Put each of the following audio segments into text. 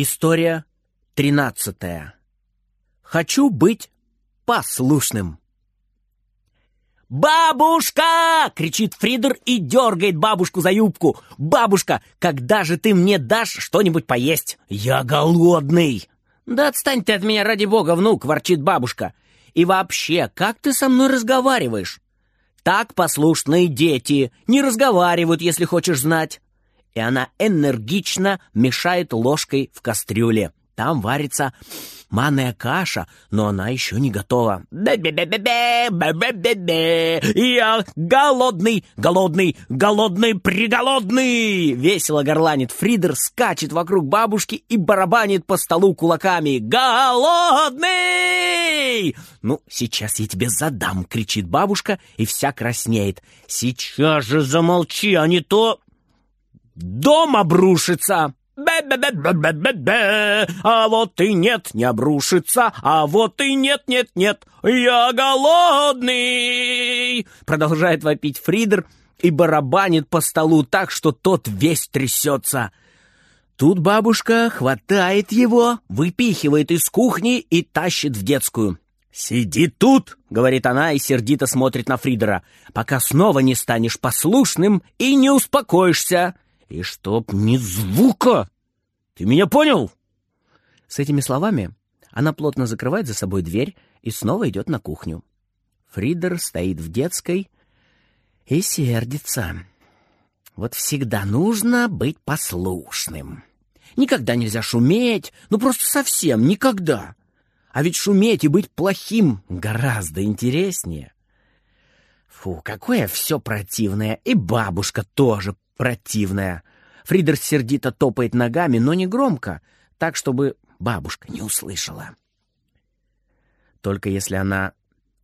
История тринадцатая. Хочу быть послушным. «Бабушка!» — кричит Фридер и дергает бабушку за юбку. «Бабушка, когда же ты мне дашь что-нибудь поесть? Я голодный!» «Да отстань ты от меня, ради бога, внук!» — ворчит бабушка. «И вообще, как ты со мной разговариваешь?» «Так послушные дети не разговаривают, если хочешь знать!» И она энергично мешает ложкой в кастрюле. Там варится манная каша, но она еще не готова. Я голодный, голодный, голодный, приголодный! Весело горланит Фридер, скачет вокруг бабушки и барабанит по столу кулаками. Голодный! Ну, сейчас я тебе задам, кричит бабушка и вся краснеет. Сейчас же замолчи, а не то... Дом обрушится! Бе-бе-бе-бе-бе-бе, а вот и нет, не обрушится, а вот и нет, нет, нет, я голодный!» Продолжает вопить Фридер и барабанит по столу так, что тот весь трясется. Тут бабушка хватает его, выпихивает из кухни и тащит в детскую. «Сиди тут!» — говорит она и сердито смотрит на Фридера, «пока снова не станешь послушным и не успокоишься!» И чтоб ни звука! Ты меня понял?» С этими словами она плотно закрывает за собой дверь и снова идет на кухню. Фридер стоит в детской и сердится. Вот всегда нужно быть послушным. Никогда нельзя шуметь, ну просто совсем никогда. А ведь шуметь и быть плохим гораздо интереснее. Фу, какое все противное, и бабушка тоже противная. Фридер сердито топает ногами, но не громко, так, чтобы бабушка не услышала. Только если она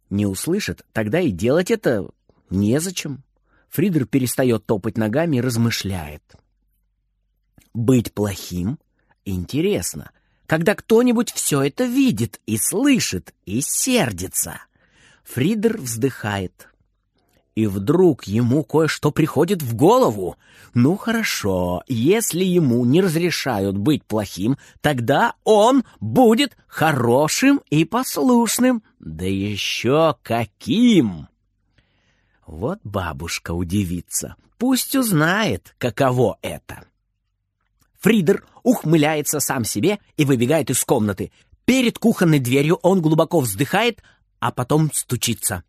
не услышит, тогда и делать это незачем. Фридер перестает топать ногами и размышляет. Быть плохим интересно, когда кто-нибудь все это видит и слышит, и сердится. Фридер вздыхает. И вдруг ему кое-что приходит в голову. Ну хорошо, если ему не разрешают быть плохим, тогда он будет хорошим и послушным. Да еще каким! Вот бабушка удивится. Пусть узнает, каково это. Фридер ухмыляется сам себе и выбегает из комнаты. Перед кухонной дверью он глубоко вздыхает, а потом стучится.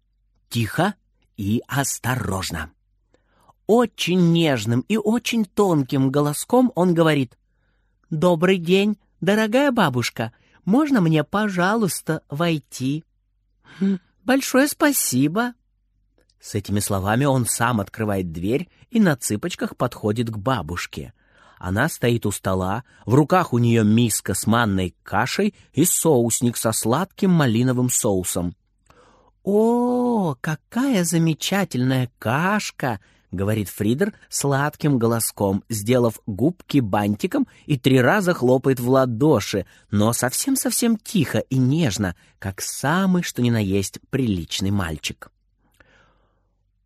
Тихо и осторожно. Очень нежным и очень тонким голоском он говорит «Добрый день, дорогая бабушка, можно мне, пожалуйста, войти?» «Хм, «Большое спасибо». С этими словами он сам открывает дверь и на цыпочках подходит к бабушке. Она стоит у стола, в руках у нее миска с манной кашей и соусник со сладким малиновым соусом. «О, какая замечательная кашка!» — говорит Фридер сладким голоском, сделав губки бантиком и три раза хлопает в ладоши, но совсем-совсем тихо и нежно, как самый что ни на есть приличный мальчик.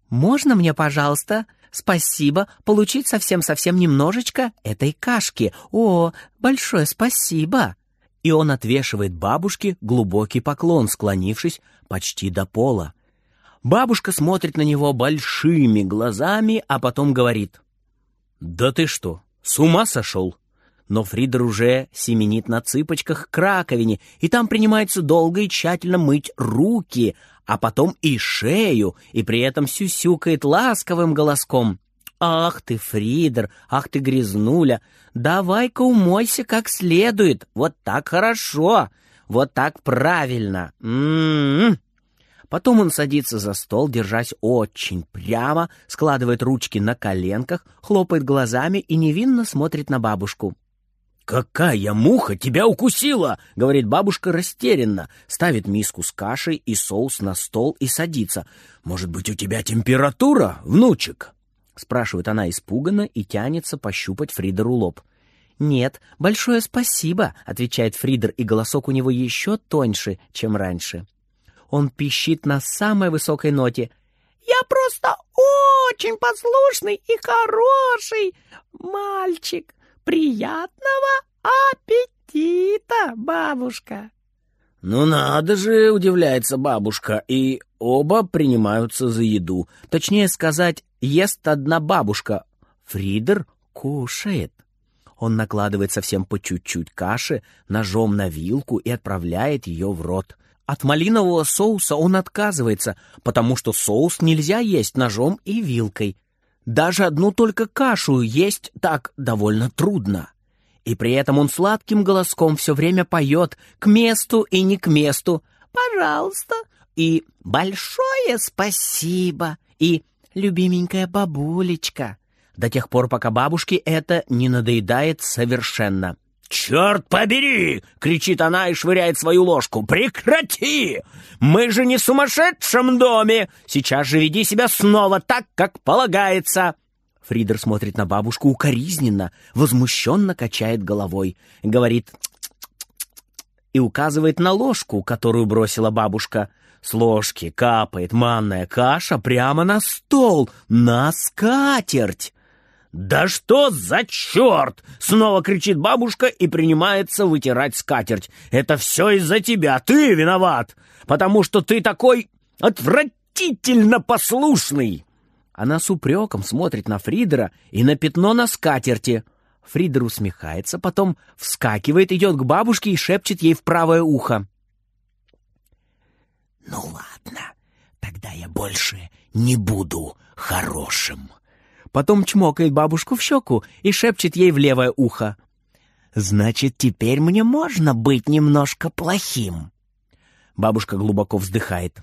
«Можно мне, пожалуйста?» «Спасибо, получить совсем-совсем немножечко этой кашки. О, большое спасибо!» и он отвешивает бабушке глубокий поклон, склонившись почти до пола. Бабушка смотрит на него большими глазами, а потом говорит. «Да ты что, с ума сошел?» Но Фридер уже семенит на цыпочках к раковине, и там принимается долго и тщательно мыть руки, а потом и шею, и при этом сюсюкает ласковым голоском. «Ах ты, Фридер, ах ты, грязнуля, давай-ка умойся как следует, вот так хорошо, вот так правильно». М-м-м. Потом он садится за стол, держась очень прямо, складывает ручки на коленках, хлопает глазами и невинно смотрит на бабушку. «Какая муха тебя укусила!» — говорит бабушка растерянно, ставит миску с кашей и соус на стол и садится. «Может быть, у тебя температура, внучек?» спрашивает она испуганно и тянется пощупать Фридеру лоб. «Нет, большое спасибо», — отвечает Фридер, и голосок у него еще тоньше, чем раньше. Он пищит на самой высокой ноте. «Я просто очень послушный и хороший мальчик. Приятного аппетита!» Бабушка. «Ну надо же!» — удивляется бабушка, и оба принимаются за еду. Точнее сказать, ест одна бабушка. Фридер кушает. Он накладывает совсем по чуть-чуть каши ножом на вилку и отправляет ее в рот. От малинового соуса он отказывается, потому что соус нельзя есть ножом и вилкой. Даже одну только кашу есть так довольно трудно. И при этом он сладким голоском все время поет к месту и не к месту. «Пожалуйста!» и «Большое спасибо!» и «Любименькая бабулечка!» до тех пор, пока бабушке это не надоедает совершенно. «Черт побери!» — кричит она и швыряет свою ложку. «Прекрати! Мы же не в сумасшедшем доме! Сейчас же веди себя снова так, как полагается!» Фридер смотрит на бабушку укоризненно, возмущенно качает головой. Говорит и указывает на ложку, которую бросила бабушка. С ложки капает манная каша прямо на стол, на скатерть. «Да что за черт!» — снова кричит бабушка и принимается вытирать скатерть. «Это все из-за тебя, ты виноват, потому что ты такой отвратительно послушный!» Она с упреком смотрит на Фридера и на пятно на скатерти. Фридер усмехается, потом вскакивает, идет к бабушке и шепчет ей в правое ухо. «Ну ладно, тогда я больше не буду хорошим». Потом чмокает бабушку в щеку и шепчет ей в левое ухо. «Значит, теперь мне можно быть немножко плохим». Бабушка глубоко вздыхает.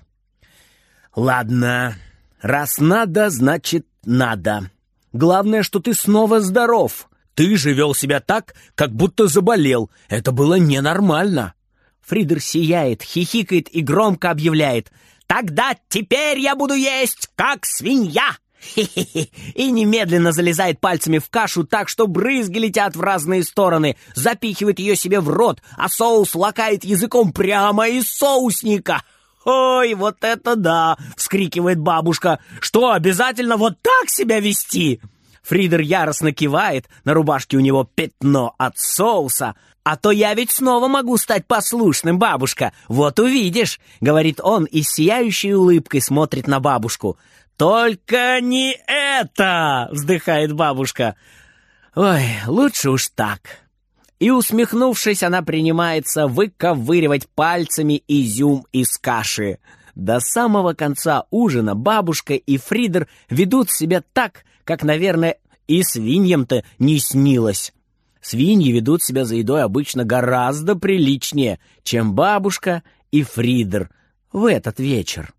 «Ладно, Раз надо, значит надо. Главное, что ты снова здоров. Ты же вел себя так, как будто заболел. Это было ненормально. Фридер сияет, хихикает и громко объявляет. «Тогда теперь я буду есть, как свинья!» Хе-хе-хе. И немедленно залезает пальцами в кашу так, что брызги летят в разные стороны, запихивает ее себе в рот, а соус лакает языком прямо из соусника. «Ой, вот это да!» — вскрикивает бабушка. «Что, обязательно вот так себя вести?» Фридер яростно кивает, на рубашке у него пятно от соуса. «А то я ведь снова могу стать послушным, бабушка, вот увидишь!» — говорит он и с сияющей улыбкой смотрит на бабушку. «Только не это!» — вздыхает бабушка. «Ой, лучше уж так!» и, усмехнувшись, она принимается выковыривать пальцами изюм из каши. До самого конца ужина бабушка и Фридер ведут себя так, как, наверное, и свиньям-то не снилось. Свиньи ведут себя за едой обычно гораздо приличнее, чем бабушка и Фридер в этот вечер.